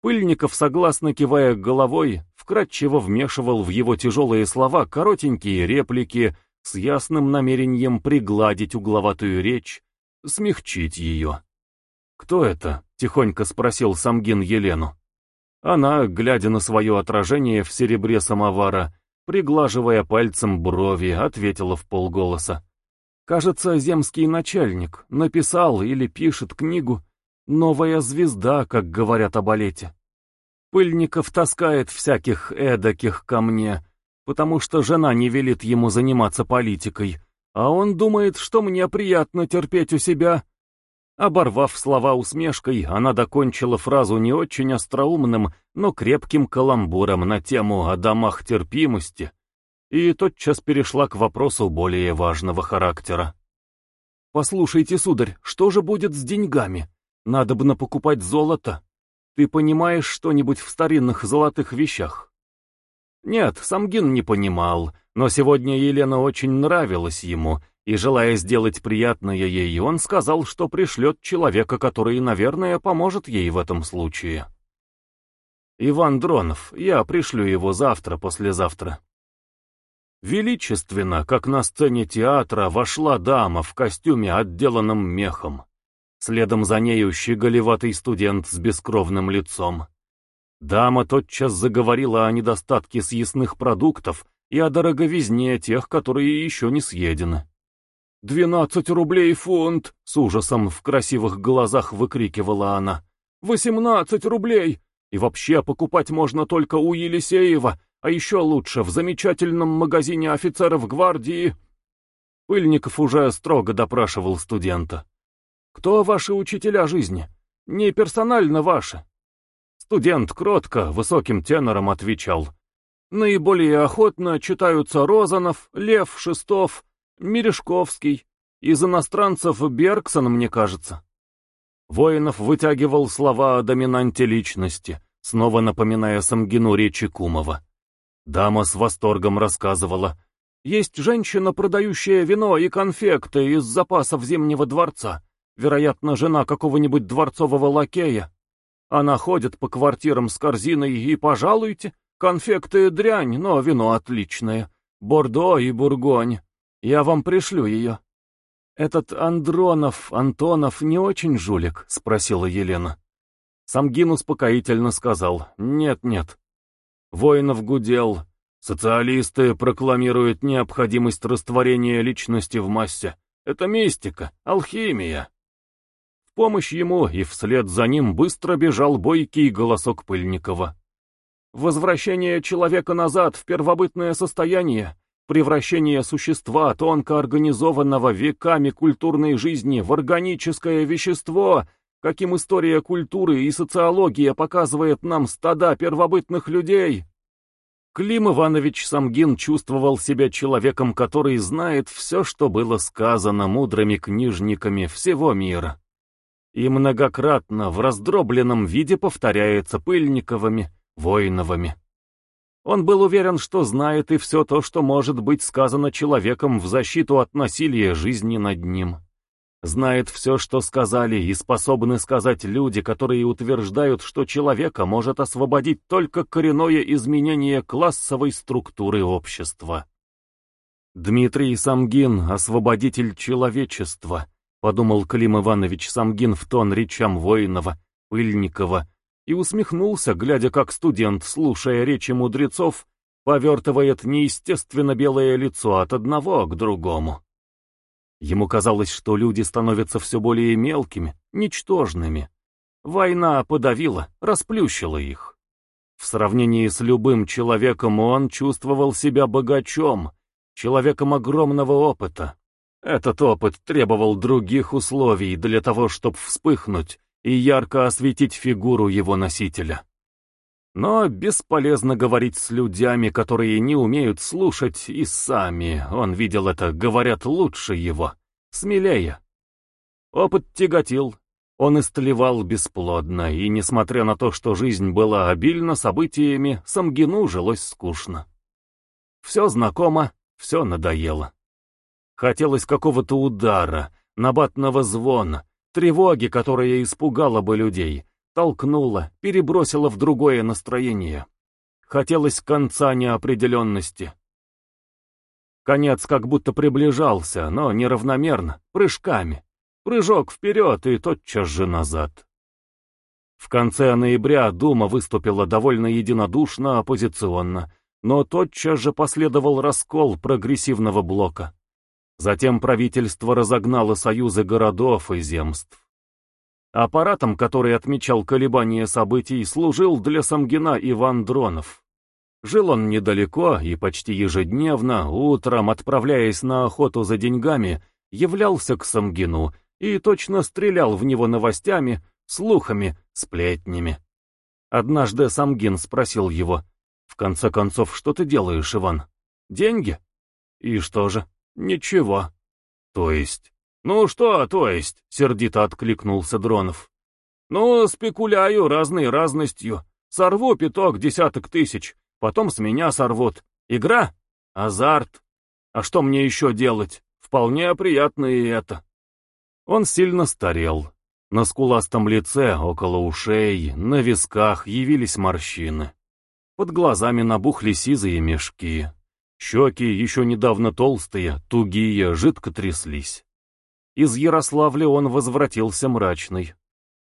S1: Пыльников, согласно кивая головой, вкратчиво вмешивал в его тяжелые слова коротенькие реплики с ясным намерением пригладить угловатую речь, смягчить ее. «Кто это?» — тихонько спросил Самгин Елену. Она, глядя на свое отражение в серебре самовара, приглаживая пальцем брови, ответила в полголоса. Кажется, земский начальник написал или пишет книгу «Новая звезда», как говорят о балете. Пыльников таскает всяких эдаких ко мне, потому что жена не велит ему заниматься политикой, а он думает, что мне приятно терпеть у себя. Оборвав слова усмешкой, она докончила фразу не очень остроумным, но крепким каламбуром на тему о домах терпимости, и тотчас перешла к вопросу более важного характера. «Послушайте, сударь, что же будет с деньгами? Надо бы покупать золото. Ты понимаешь что-нибудь в старинных золотых вещах?» Нет, Самгин не понимал, но сегодня Елена очень нравилась ему, и, желая сделать приятное ей, он сказал, что пришлет человека, который, наверное, поможет ей в этом случае. «Иван Дронов, я пришлю его завтра, послезавтра». Величественно, как на сцене театра, вошла дама в костюме, отделанном мехом. Следом за нею щеголеватый студент с бескровным лицом. Дама тотчас заговорила о недостатке съестных продуктов и о дороговизне тех, которые еще не съедены. «Двенадцать рублей фунт!» — с ужасом в красивых глазах выкрикивала она. «Восемнадцать рублей! И вообще покупать можно только у Елисеева, а еще лучше в замечательном магазине офицеров гвардии». Пыльников уже строго допрашивал студента. «Кто ваши учителя жизни? Не персонально ваши?» Студент кротко, высоким тенором отвечал. Наиболее охотно читаются Розанов, Лев, Шестов, Мережковский. Из иностранцев Бергсон, мне кажется. Воинов вытягивал слова о доминанте личности, снова напоминая Самгину речи Кумова. Дама с восторгом рассказывала. Есть женщина, продающая вино и конфекты из запасов Зимнего дворца. Вероятно, жена какого-нибудь дворцового лакея. Она ходит по квартирам с корзиной и, пожалуйте, конфекты дрянь, но вино отличное. Бордо и Бургонь. Я вам пришлю ее. Этот Андронов, Антонов не очень жулик? Спросила Елена. Самгин успокоительно сказал «нет-нет». Воинов гудел. Социалисты прокламируют необходимость растворения личности в массе. Это мистика, алхимия помощь ему и вслед за ним быстро бежал бойкий голосок Пыльникова. Возвращение человека назад в первобытное состояние, превращение существа, тонко организованного веками культурной жизни, в органическое вещество, каким история культуры и социология показывает нам стада первобытных людей. Клим Иванович Самгин чувствовал себя человеком, который знает все, что было сказано мудрыми книжниками всего мира и многократно в раздробленном виде повторяется Пыльниковыми, Воиновыми. Он был уверен, что знает и все то, что может быть сказано человеком в защиту от насилия жизни над ним. Знает все, что сказали и способны сказать люди, которые утверждают, что человека может освободить только коренное изменение классовой структуры общества. Дмитрий Самгин — освободитель человечества — подумал Клим Иванович Самгин в тон речам Воинова, Пыльникова, и усмехнулся, глядя, как студент, слушая речи мудрецов, повертывает неестественно белое лицо от одного к другому. Ему казалось, что люди становятся все более мелкими, ничтожными. Война подавила, расплющила их. В сравнении с любым человеком он чувствовал себя богачом, человеком огромного опыта, этот опыт требовал других условий для того, чтобы вспыхнуть и ярко осветить фигуру его носителя. Но бесполезно говорить с людьми, которые не умеют слушать, и сами, он видел это, говорят лучше его, смелее. Опыт тяготил, он истлевал бесплодно, и, несмотря на то, что жизнь была обильна событиями, Самгину жилось скучно. Все знакомо, все надоело. Хотелось какого-то удара, набатного звона, тревоги, которая испугала бы людей, толкнула, перебросила в другое настроение. Хотелось конца неопределенности. Конец как будто приближался, но неравномерно, прыжками. Прыжок вперед и тотчас же назад. В конце ноября Дума выступила довольно единодушно оппозиционно, но тотчас же последовал раскол прогрессивного блока. Затем правительство разогнало союзы городов и земств. Аппаратом, который отмечал колебания событий, служил для Самгина Иван Дронов. Жил он недалеко и почти ежедневно, утром, отправляясь на охоту за деньгами, являлся к Самгину и точно стрелял в него новостями, слухами, сплетнями. Однажды Самгин спросил его, «В конце концов, что ты делаешь, Иван? Деньги?» «И что же?» «Ничего». «То есть?» «Ну что, то есть?» — сердито откликнулся Дронов. «Ну, спекуляю разной разностью. Сорву пяток десяток тысяч, потом с меня сорвут. Игра? Азарт. А что мне еще делать? Вполне приятно и это. Он сильно старел. На скуластом лице, около ушей, на висках явились морщины. Под глазами набухли сизые мешки. Щеки, еще недавно толстые, тугие, жидко тряслись. Из Ярославля он возвратился мрачный.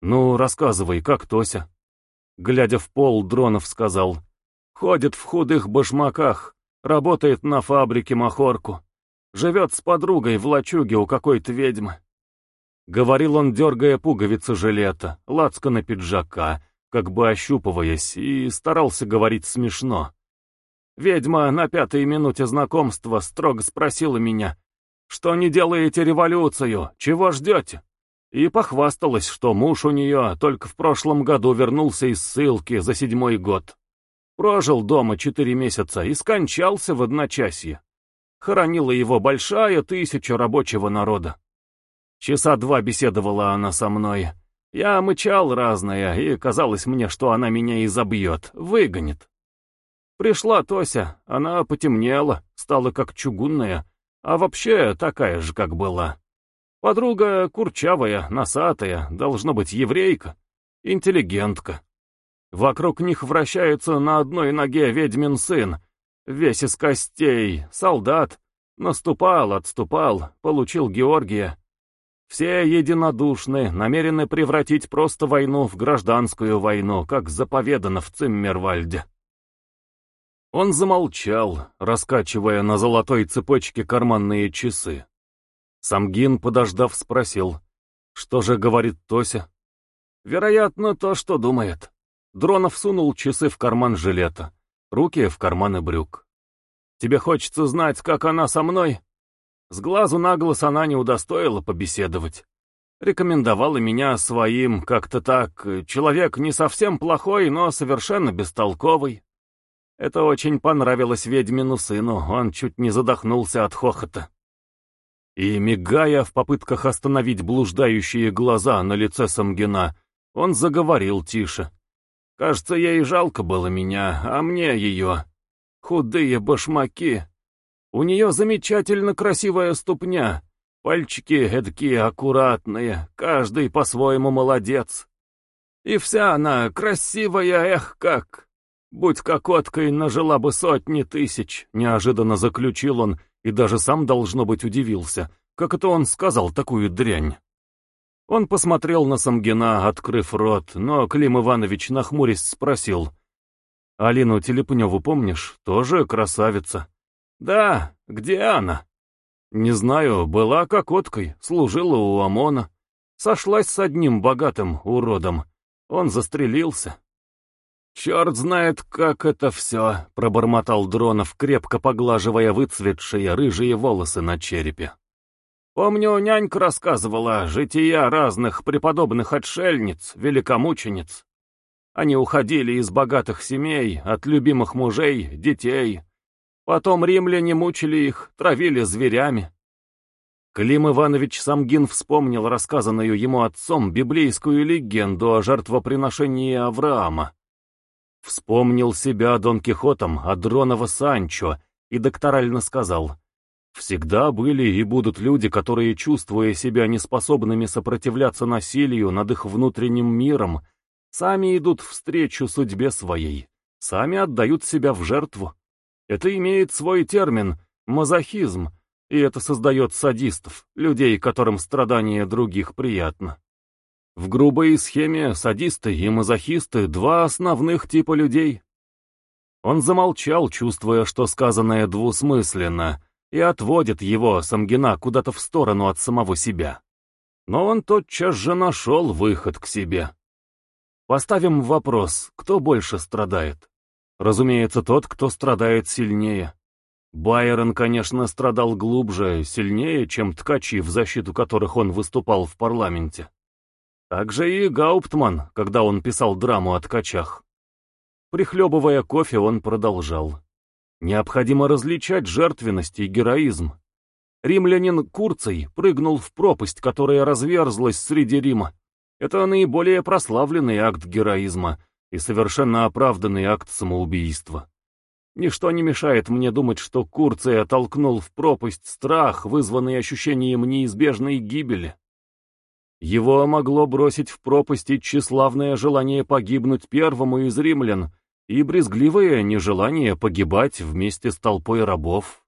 S1: «Ну, рассказывай, как Тося?» Глядя в пол, Дронов сказал, Ходит в худых башмаках, работает на фабрике махорку, живет с подругой в лачуге у какой-то ведьмы. Говорил он, дергая пуговицы жилета, на пиджака, как бы ощупываясь, и старался говорить смешно. Ведьма на пятой минуте знакомства строго спросила меня, «Что не делаете революцию? Чего ждете?» И похвасталась, что муж у нее только в прошлом году вернулся из ссылки за седьмой год. Прожил дома четыре месяца и скончался в одночасье. Хоронила его большая тысяча рабочего народа. Часа два беседовала она со мной. Я мычал разное, и казалось мне, что она меня изобьет, выгонит. Пришла Тося, она потемнела, стала как чугунная, а вообще такая же, как была. Подруга курчавая, носатая, должно быть еврейка, интеллигентка. Вокруг них вращается на одной ноге ведьмин сын, весь из костей, солдат. Наступал, отступал, получил Георгия. Все единодушны, намерены превратить просто войну в гражданскую войну, как заповедано в Циммервальде. Он замолчал, раскачивая на золотой цепочке карманные часы. Самгин, подождав, спросил, что же говорит Тося? Вероятно, то, что думает. Дронов сунул часы в карман жилета, руки в карманы брюк. «Тебе хочется знать, как она со мной?» С глазу на глаз она не удостоила побеседовать. Рекомендовала меня своим, как-то так, человек не совсем плохой, но совершенно бестолковый. Это очень понравилось ведьмину сыну, он чуть не задохнулся от хохота. И, мигая в попытках остановить блуждающие глаза на лице Самгина, он заговорил тише. Кажется, ей жалко было меня, а мне ее. Худые башмаки. У нее замечательно красивая ступня. Пальчики эдакие аккуратные, каждый по-своему молодец. И вся она красивая, эх как! Будь кокоткой, нажила бы сотни тысяч, неожиданно заключил он, и даже сам, должно быть, удивился. Как это он сказал такую дрянь? Он посмотрел на Самгина, открыв рот, но Клим Иванович, нахмурясь, спросил. «Алину Телепневу помнишь? Тоже красавица». «Да, где она?» «Не знаю, была кокоткой, служила у ОМОНа. Сошлась с одним богатым уродом. Он застрелился». «Черт знает, как это все», — пробормотал Дронов, крепко поглаживая выцветшие рыжие волосы на черепе. Помню, нянька рассказывала жития разных преподобных отшельниц, великомучениц. Они уходили из богатых семей, от любимых мужей, детей. Потом римляне мучили их, травили зверями. Клим Иванович Самгин вспомнил рассказанную ему отцом библейскую легенду о жертвоприношении Авраама. Вспомнил себя Дон Кихотом, Адронова Санчо, и докторально сказал — Всегда были и будут люди, которые, чувствуя себя неспособными сопротивляться насилию над их внутренним миром, сами идут встречу судьбе своей, сами отдают себя в жертву. Это имеет свой термин – мазохизм, и это создает садистов, людей, которым страдания других приятно. В грубой схеме садисты и мазохисты – два основных типа людей. Он замолчал, чувствуя, что сказанное двусмысленно – и отводит его, Самгина, куда-то в сторону от самого себя. Но он тотчас же нашел выход к себе. Поставим вопрос, кто больше страдает? Разумеется, тот, кто страдает сильнее. Байрон, конечно, страдал глубже, сильнее, чем ткачи, в защиту которых он выступал в парламенте. Также и Гауптман, когда он писал драму о ткачах. Прихлебывая кофе, он продолжал. Необходимо различать жертвенность и героизм. Римлянин Курций прыгнул в пропасть, которая разверзлась среди Рима. Это наиболее прославленный акт героизма и совершенно оправданный акт самоубийства. Ничто не мешает мне думать, что Курций оттолкнул в пропасть страх, вызванный ощущением неизбежной гибели. Его могло бросить в пропасть и тщеславное желание погибнуть первому из римлян, и брезгливое нежелание погибать вместе с толпой рабов.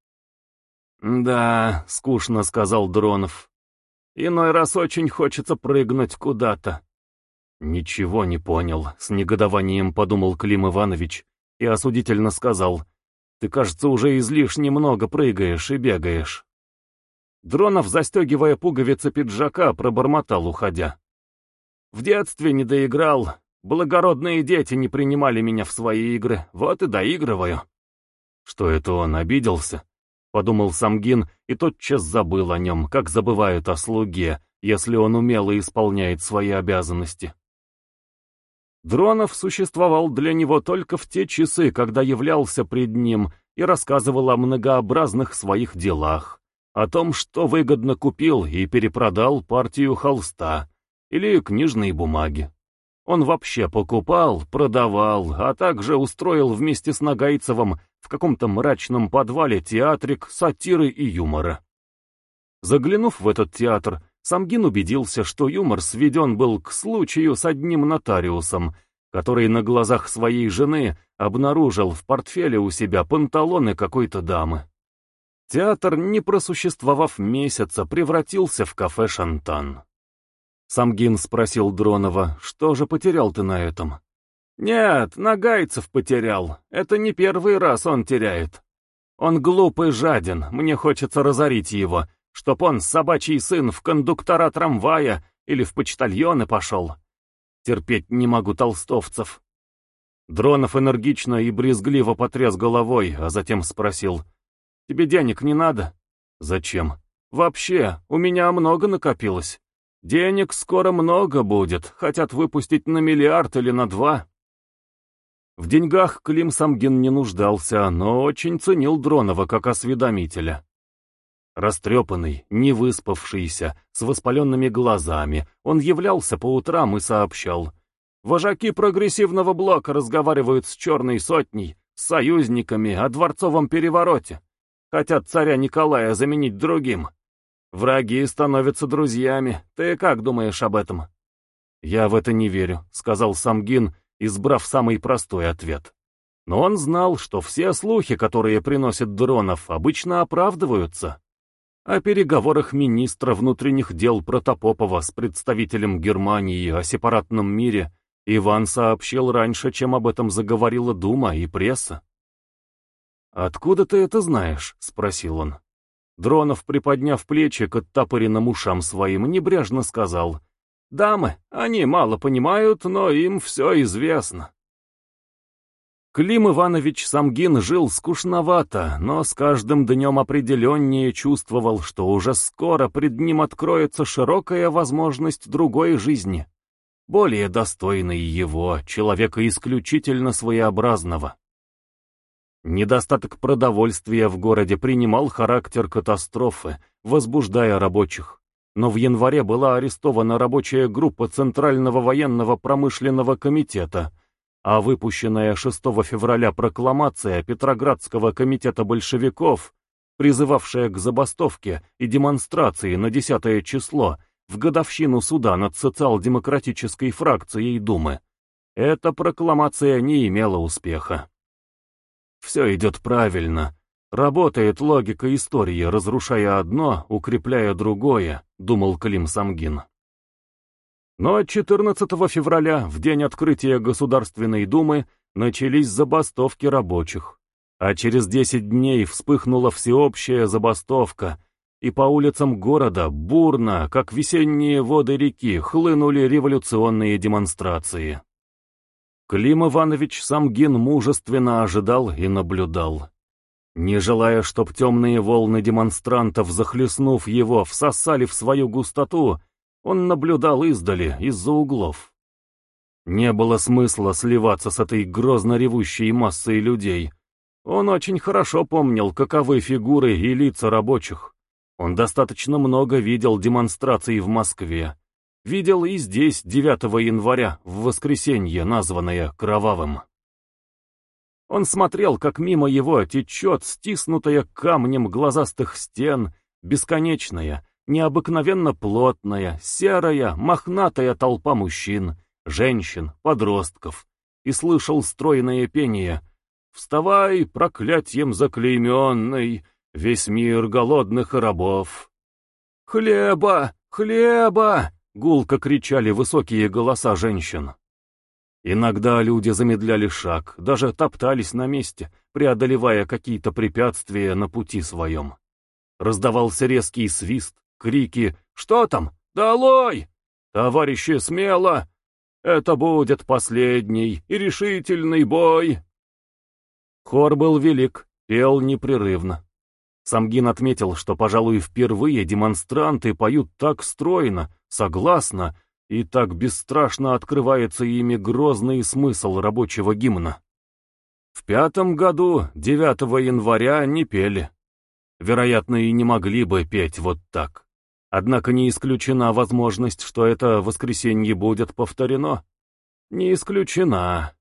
S1: «Да», — скучно сказал Дронов, — «иной раз очень хочется прыгнуть куда-то». «Ничего не понял», — с негодованием подумал Клим Иванович и осудительно сказал, «Ты, кажется, уже излишне много прыгаешь и бегаешь». Дронов, застегивая пуговицы пиджака, пробормотал, уходя. «В детстве не доиграл, Благородные дети не принимали меня в свои игры, вот и доигрываю. Что это он, обиделся? Подумал Самгин и тотчас забыл о нем, как забывают о слуге, если он умело исполняет свои обязанности. Дронов существовал для него только в те часы, когда являлся пред ним и рассказывал о многообразных своих делах, о том, что выгодно купил и перепродал партию холста или книжные бумаги. Он вообще покупал, продавал, а также устроил вместе с Нагайцевым в каком-то мрачном подвале театрик сатиры и юмора. Заглянув в этот театр, Самгин убедился, что юмор сведен был к случаю с одним нотариусом, который на глазах своей жены обнаружил в портфеле у себя панталоны какой-то дамы. Театр, не просуществовав месяца, превратился в кафе «Шантан». Самгин спросил Дронова, что же потерял ты на этом? Нет, Нагайцев потерял. Это не первый раз он теряет. Он глупый жаден, мне хочется разорить его, чтоб он, собачий сын, в кондуктора трамвая или в почтальоны пошел. Терпеть не могу толстовцев. Дронов энергично и брезгливо потряс головой, а затем спросил. «Тебе денег не надо?» «Зачем?» «Вообще, у меня много накопилось». Денег скоро много будет, хотят выпустить на миллиард или на два. В деньгах Клим Самгин не нуждался, но очень ценил Дронова как осведомителя. Растрепанный, невыспавшийся, с воспаленными глазами, он являлся по утрам и сообщал. Вожаки прогрессивного блока разговаривают с черной сотней, с союзниками о дворцовом перевороте. Хотят царя Николая заменить другим. Враги становятся друзьями. Ты как думаешь об этом? Я в это не верю, сказал Самгин, избрав самый простой ответ. Но он знал, что все слухи, которые приносят дронов, обычно оправдываются. О переговорах министра внутренних дел Протопопова с представителем Германии о сепаратном мире Иван сообщил раньше, чем об этом заговорила Дума и пресса. «Откуда ты это знаешь?» — спросил он. Дронов, приподняв плечи к оттопыренным ушам своим, небрежно сказал, «Дамы, они мало понимают, но им все известно». Клим Иванович Самгин жил скучновато, но с каждым днем определеннее чувствовал, что уже скоро пред ним откроется широкая возможность другой жизни, более достойной его, человека исключительно своеобразного. Недостаток продовольствия в городе принимал характер катастрофы, возбуждая рабочих. Но в январе была арестована рабочая группа Центрального военного промышленного комитета, а выпущенная 6 февраля прокламация Петроградского комитета большевиков, призывавшая к забастовке и демонстрации на 10 число в годовщину суда над социал-демократической фракцией Думы, эта прокламация не имела успеха. Все идет правильно. Работает логика истории, разрушая одно, укрепляя другое, думал Клим Самгин. Но 14 февраля, в день открытия Государственной Думы, начались забастовки рабочих. А через 10 дней вспыхнула всеобщая забастовка, и по улицам города бурно, как весенние воды реки, хлынули революционные демонстрации. Клим Иванович Самгин мужественно ожидал и наблюдал. Не желая, чтоб темные волны демонстрантов, захлестнув его, всосали в свою густоту, он наблюдал издали, из-за углов. Не было смысла сливаться с этой грозно ревущей массой людей. Он очень хорошо помнил, каковы фигуры и лица рабочих. Он достаточно много видел демонстраций в Москве. Видел и здесь 9 января, в воскресенье, названное Кровавым. Он смотрел, как мимо его течет стиснутая камнем глазастых стен, бесконечная, необыкновенно плотная, серая, мохнатая толпа мужчин, женщин, подростков, и слышал стройное пение «Вставай, проклятием заклейменный, весь мир голодных рабов!» «Хлеба! Хлеба!» — гулко кричали высокие голоса женщин. Иногда люди замедляли шаг, даже топтались на месте, преодолевая какие-то препятствия на пути своем. Раздавался резкий свист, крики «Что там? Долой! Товарищи, смело! Это будет последний и решительный бой!» Хор был велик, пел непрерывно. Самгин отметил, что, пожалуй, впервые демонстранты поют так стройно, согласно, и так бесстрашно открывается ими грозный смысл рабочего гимна. В пятом году, 9 января, не пели. Вероятно, и не могли бы петь вот так. Однако не исключена возможность, что это воскресенье будет повторено. Не исключена.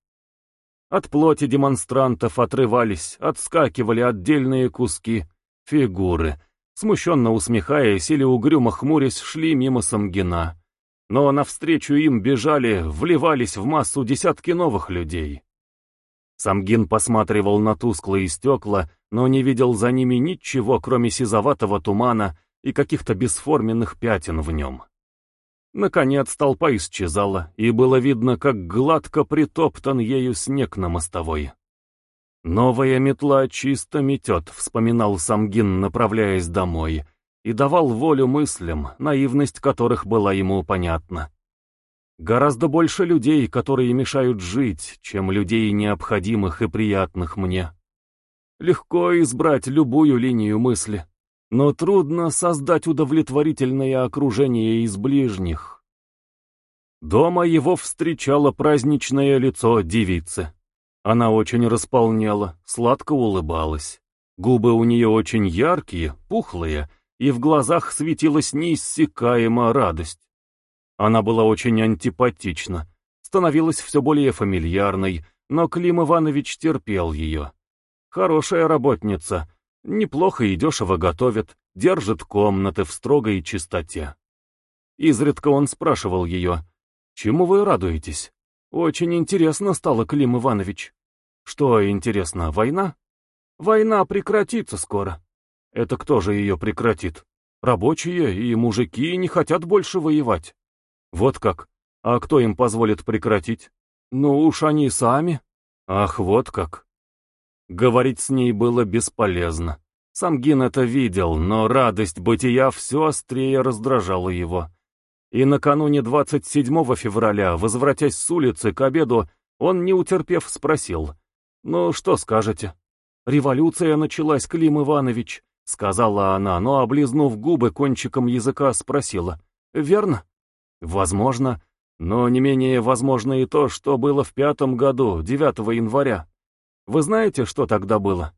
S1: От плоти демонстрантов отрывались, отскакивали отдельные куски, фигуры. Смущенно усмехаясь или угрюмо хмурясь, шли мимо Самгина но навстречу им бежали, вливались в массу десятки новых людей. Самгин посматривал на тусклые стекла, но не видел за ними ничего, кроме сизоватого тумана и каких-то бесформенных пятен в нем. Наконец толпа исчезала, и было видно, как гладко притоптан ею снег на мостовой. «Новая метла чисто метет», — вспоминал Самгин, направляясь домой — и давал волю мыслям, наивность которых была ему понятна. Гораздо больше людей, которые мешают жить, чем людей необходимых и приятных мне. Легко избрать любую линию мысли, но трудно создать удовлетворительное окружение из ближних. Дома его встречало праздничное лицо девицы. Она очень располнела, сладко улыбалась. Губы у нее очень яркие, пухлые, и в глазах светилась неиссякаемая радость. Она была очень антипатична, становилась все более фамильярной, но Клим Иванович терпел ее. Хорошая работница, неплохо и дешево готовит, держит комнаты в строгой чистоте. Изредка он спрашивал ее, «Чему вы радуетесь?» «Очень интересно стало, Клим Иванович». «Что интересно, война?» «Война прекратится скоро». Это кто же ее прекратит? Рабочие и мужики не хотят больше воевать. Вот как. А кто им позволит прекратить? Ну уж они сами. Ах, вот как. Говорить с ней было бесполезно. Сам Гин это видел, но радость бытия все острее раздражала его. И накануне 27 февраля, возвратясь с улицы к обеду, он, не утерпев, спросил. «Ну, что скажете?» «Революция началась, Клим Иванович. — сказала она, но, облизнув губы кончиком языка, спросила. «Верно?» «Возможно, но не менее возможно и то, что было в пятом году, 9 января. Вы знаете, что тогда было?»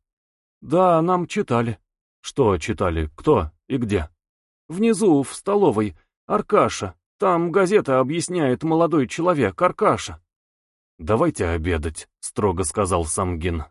S1: «Да, нам читали». «Что читали? Кто и где?» «Внизу, в столовой. Аркаша. Там газета объясняет молодой человек, Аркаша». «Давайте обедать», — строго сказал Самгин.